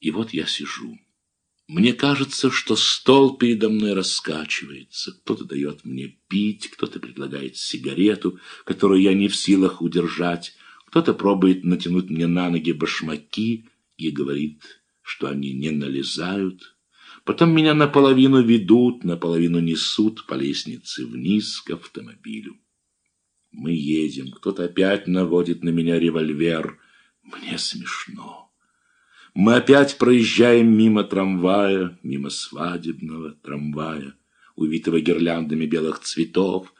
И вот я сижу. Мне кажется, что стол передо мной раскачивается. Кто-то дает мне пить, кто-то предлагает сигарету, которую я не в силах удержать. Кто-то пробует натянуть мне на ноги башмаки и говорит, что они не налезают. Потом меня наполовину ведут, наполовину несут по лестнице вниз к автомобилю. Мы едем, кто-то опять наводит на меня револьвер. Мне смешно. Мы опять проезжаем мимо трамвая, мимо свадебного трамвая, увитого гирляндами белых цветов.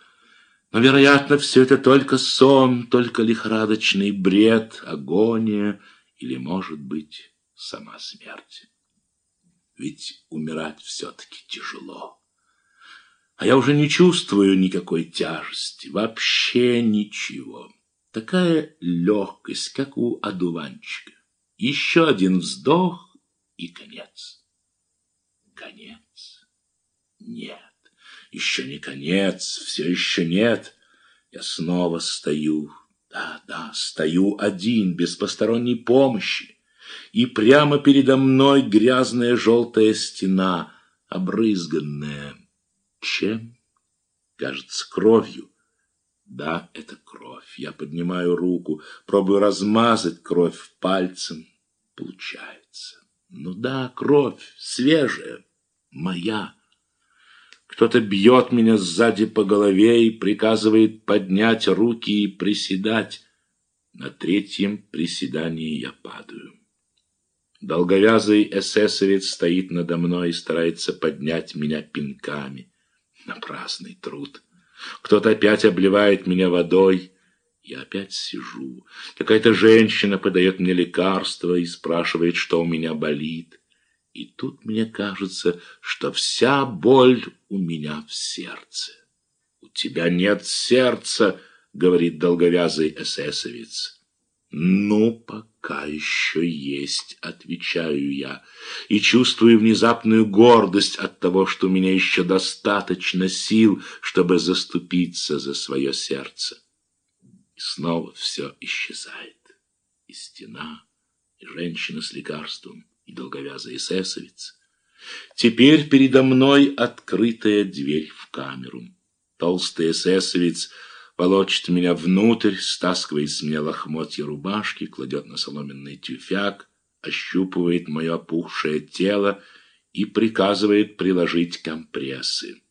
Но, вероятно, все это только сон, только лихорадочный бред, агония или, может быть, сама смерть. Ведь умирать все-таки тяжело. А я уже не чувствую никакой тяжести, вообще ничего. Такая легкость, как у одуванчика. Еще один вздох и конец. Конец. Нет, еще не конец, все еще нет. Я снова стою. Да, да, стою один, без посторонней помощи. И прямо передо мной грязная желтая стена, обрызганная. Чем? Кажется, кровью. Да, это кровь. Я поднимаю руку, пробую размазать кровь пальцем получается. Ну да, кровь свежая, моя. Кто-то бьет меня сзади по голове и приказывает поднять руки и приседать. На третьем приседании я падаю. Долговязый эсэсовец стоит надо мной и старается поднять меня пинками. Напрасный труд. Кто-то опять обливает меня водой. Я опять сижу. Какая-то женщина подает мне лекарство и спрашивает, что у меня болит. И тут мне кажется, что вся боль у меня в сердце. «У тебя нет сердца», — говорит долговязый эсэсовец. «Ну, пока еще есть», — отвечаю я, и чувствую внезапную гордость от того, что у меня еще достаточно сил, чтобы заступиться за свое сердце. И снова все исчезает. И стена, и женщина с лекарством, и долговязый эсэсовец. Теперь передо мной открытая дверь в камеру. Толстый эсэсовец волочит меня внутрь, стаскивает с меня лохмотья рубашки, кладет на соломенный тюфяк, ощупывает мое опухшее тело и приказывает приложить компрессы.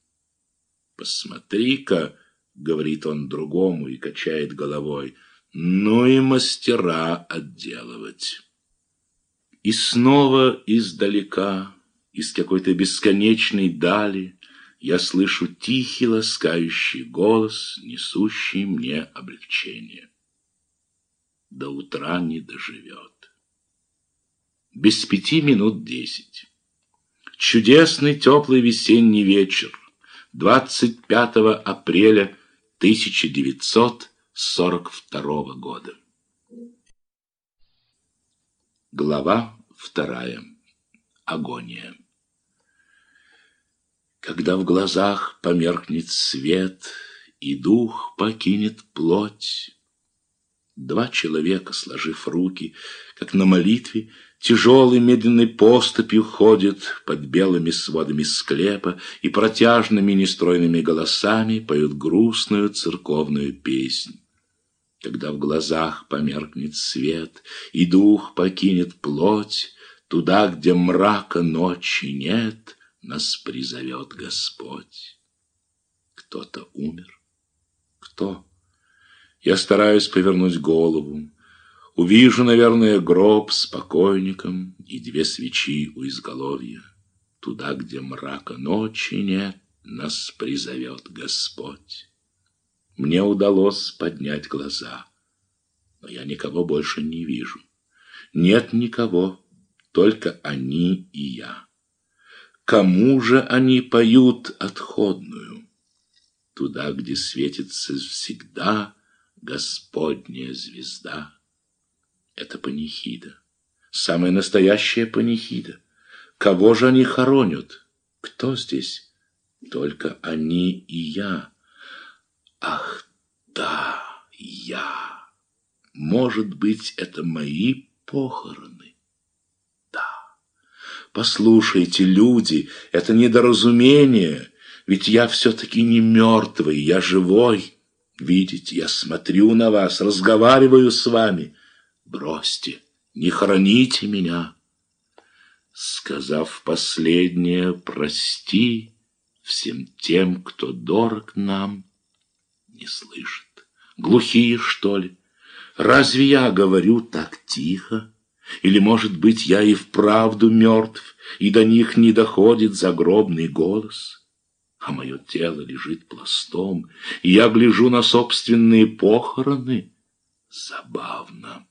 «Посмотри-ка!» Говорит он другому и качает головой. Ну и мастера отделывать. И снова издалека, из какой-то бесконечной дали, я слышу тихий ласкающий голос, несущий мне облегчение. До утра не доживет. Без пяти минут десять. Чудесный теплый весенний вечер, 25 апреля 1942 года. Глава вторая. Агония. Когда в глазах померкнет свет И дух покинет плоть, Два человека, сложив руки, Как на молитве, Тяжелой медленной поступью ходят под белыми сводами склепа и протяжными нестройными голосами поют грустную церковную песнь. Когда в глазах померкнет свет и дух покинет плоть, туда, где мрака ночи нет, нас призовет Господь. Кто-то умер? Кто? Я стараюсь повернуть голову. Увижу, наверное, гроб с покойником и две свечи у изголовья. Туда, где мрака ночи нет, нас призовет Господь. Мне удалось поднять глаза, но я никого больше не вижу. Нет никого, только они и я. Кому же они поют отходную? Туда, где светится всегда Господняя звезда. Это панихида. Самая настоящая панихида. Кого же они хоронят? Кто здесь? Только они и я. Ах, да, я. Может быть, это мои похороны? Да. Послушайте, люди, это недоразумение, ведь я все-таки не мертвый, я живой. Видите, я смотрю на вас, разговариваю с вами. Бросьте, не храните меня. Сказав последнее, прости всем тем, кто дорог нам, не слышит. Глухие, что ли? Разве я говорю так тихо? Или, может быть, я и вправду мертв, и до них не доходит загробный голос? А мое тело лежит пластом, и я гляжу на собственные похороны. Забавно.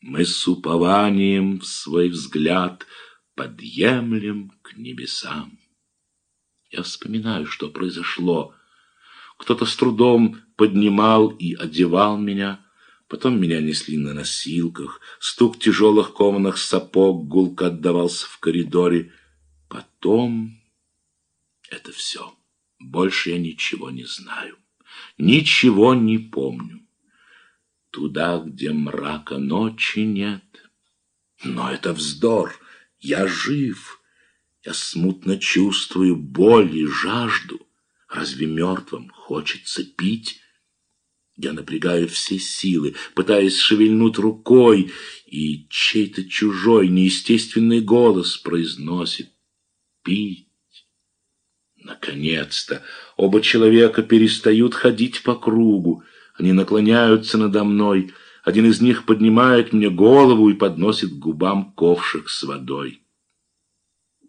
Мы с упованием в свой взгляд подъемлем к небесам. Я вспоминаю, что произошло. Кто-то с трудом поднимал и одевал меня, Потом меня несли на носилках, стук тяжелых кованых сапог гулко отдавался в коридоре. Потом это все. Больше я ничего не знаю, ничего не помню. Туда, где мрака ночи нет. Но это вздор, я жив. Я смутно чувствую боль и жажду. Разве мертвым хочется пить? Я напрягаю все силы, пытаясь шевельнуть рукой, и чей-то чужой, неестественный голос произносит «Пить». Наконец-то оба человека перестают ходить по кругу. Они наклоняются надо мной. Один из них поднимает мне голову и подносит к губам ковшик с водой.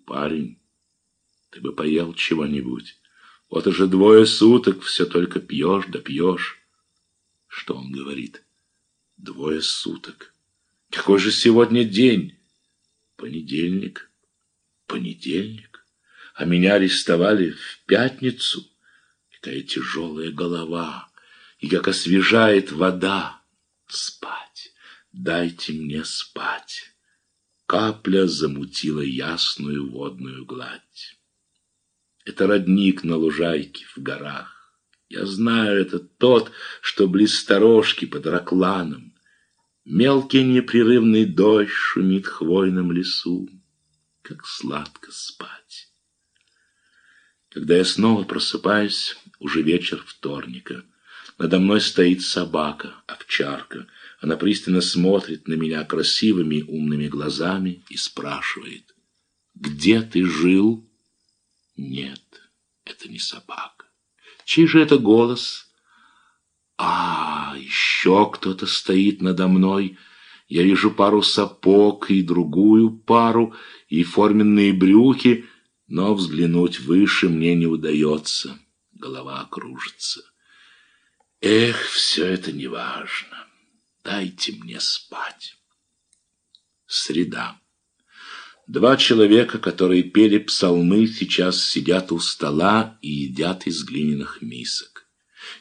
«Парень, ты бы поел чего-нибудь. Вот уже двое суток все только пьешь да пьешь». Что он говорит? Двое суток. Какой же сегодня день? Понедельник. Понедельник. А меня арестовали в пятницу. Какая тяжелая голова. И как освежает вода. Спать. Дайте мне спать. Капля замутила ясную водную гладь. Это родник на лужайке в горах. Я знаю, это тот, что близ сторожки под Ракланом. Мелкий непрерывный дождь шумит хвойном лесу. Как сладко спать. Когда я снова просыпаюсь, уже вечер вторника. Надо мной стоит собака, овчарка. Она пристально смотрит на меня красивыми умными глазами и спрашивает, «Где ты жил?» Нет, это не собака. Чей же это голос? А, еще кто-то стоит надо мной. Я вижу пару сапог и другую пару, и форменные брюки, но взглянуть выше мне не удается. Голова кружится. Эх, все это неважно. Дайте мне спать. Среда. Два человека, которые пели псалмы, сейчас сидят у стола и едят из глиняных мисок.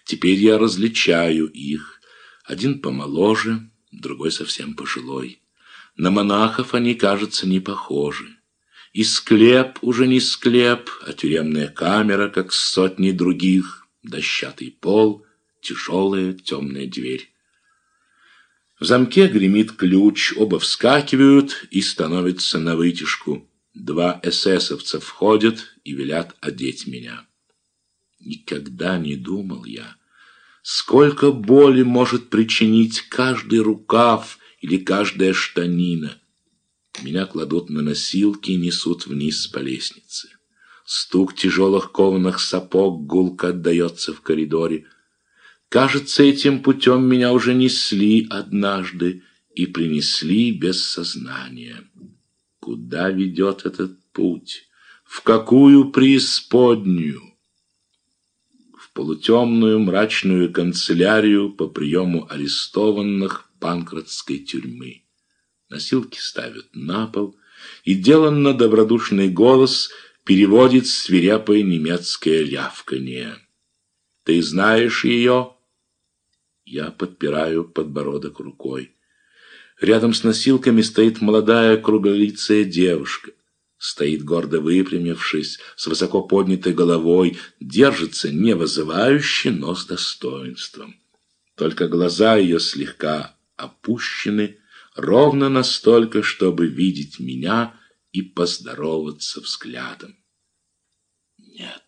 Теперь я различаю их. Один помоложе, другой совсем пожилой. На монахов они, кажется, не похожи. И склеп уже не склеп, а тюремная камера, как сотни других, дощатый пол, тяжелая темная дверь. В замке гремит ключ, оба вскакивают и становятся на вытяжку. Два эсэсовца входят и велят одеть меня. Никогда не думал я, сколько боли может причинить каждый рукав или каждая штанина. Меня кладут на носилки и несут вниз по лестнице. Стук тяжелых кованых сапог гулко отдается в коридоре. Кажется, этим путем меня уже несли однажды и принесли без сознания. Куда ведет этот путь? В какую преисподнюю? В полутемную мрачную канцелярию по приему арестованных Панкратской тюрьмы. Носилки ставят на пол, и деланно добродушный голос переводит свирепое немецкое лявканье. «Ты знаешь ее?» Я подпираю подбородок рукой. Рядом с носилками стоит молодая круглолицая девушка. Стоит гордо выпрямившись, с высоко поднятой головой, держится не вызывающе, но с достоинством. Только глаза ее слегка опущены, ровно настолько, чтобы видеть меня и поздороваться взглядом. Нет.